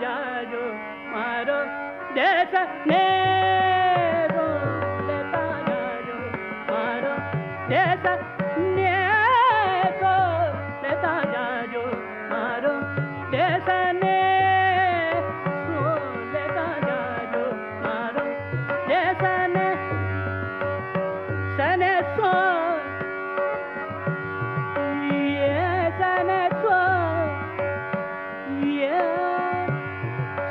लेता जायो मारो देश ने लेता जायो मारो देश ने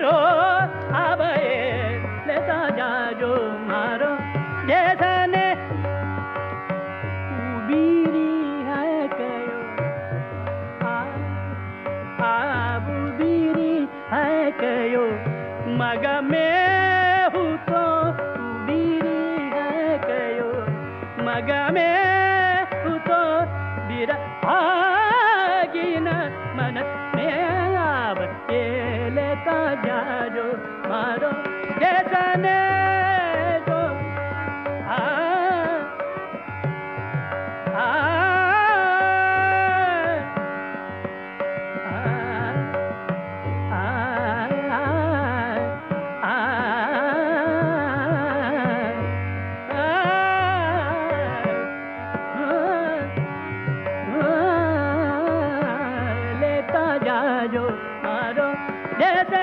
मारो, अब लेता जा जो मारो। जैसा बीरी है कयो आप बीरी है कयो। मग में हूँ तो बीरी है कयो, मग में हूँ तो बीरा जो मारो जैसे